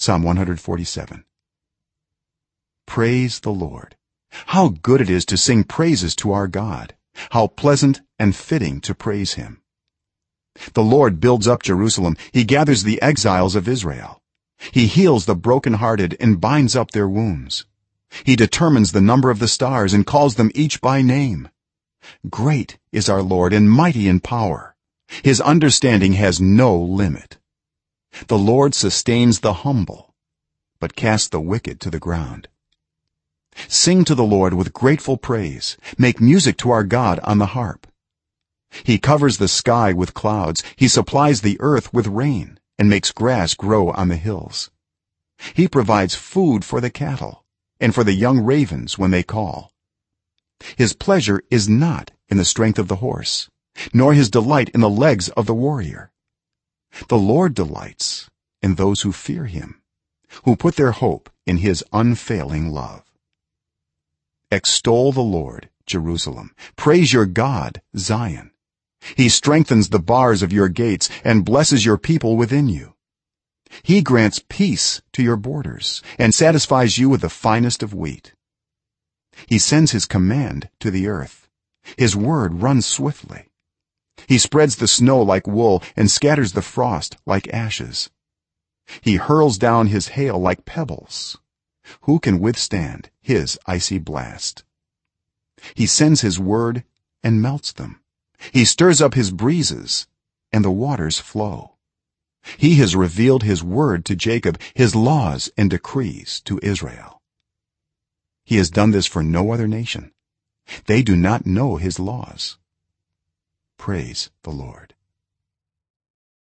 psalm 147 praise the lord. How good it is to sing praises to our god. How pleasant and fitting to praise him. The lord builds up jerusalem. He gathers the exiles of israel. He heals the broken-hearted and binds up their wounds he determines the number of the stars and calls them each by name. Great is our lord and mighty in power. His understanding has no limit the lord sustains the humble but casts the wicked to the ground. Sing to the lord with grateful praise. Make music to our god on the harp. He covers the sky with clouds. He supplies the earth with rain and makes grass grow on the hills. He provides food for the cattle and for the young ravens when they call. His pleasure is not in the strength of the horse nor his delight in the legs of the warrior. The lord delights in those who fear him who put their hope in his unfailing love. Extol the lord jerusalem. Praise your god zion. He strengthens the bars of your gates and blesses your people within you. He grants peace to your borders and satisfies you with the finest of wheat. He sends his command to the earth. His word runs swiftly. He spreads the snow like wool and scatters the frost like ashes he hurls down his hail like pebbles. Who can withstand his icy blast? He sends his word and melts them. He stirs up his breezes and the waters flow. He has revealed his word to jacob his laws and decrees to israel. He has done this for no other nation. They do not know his laws. Praise the lord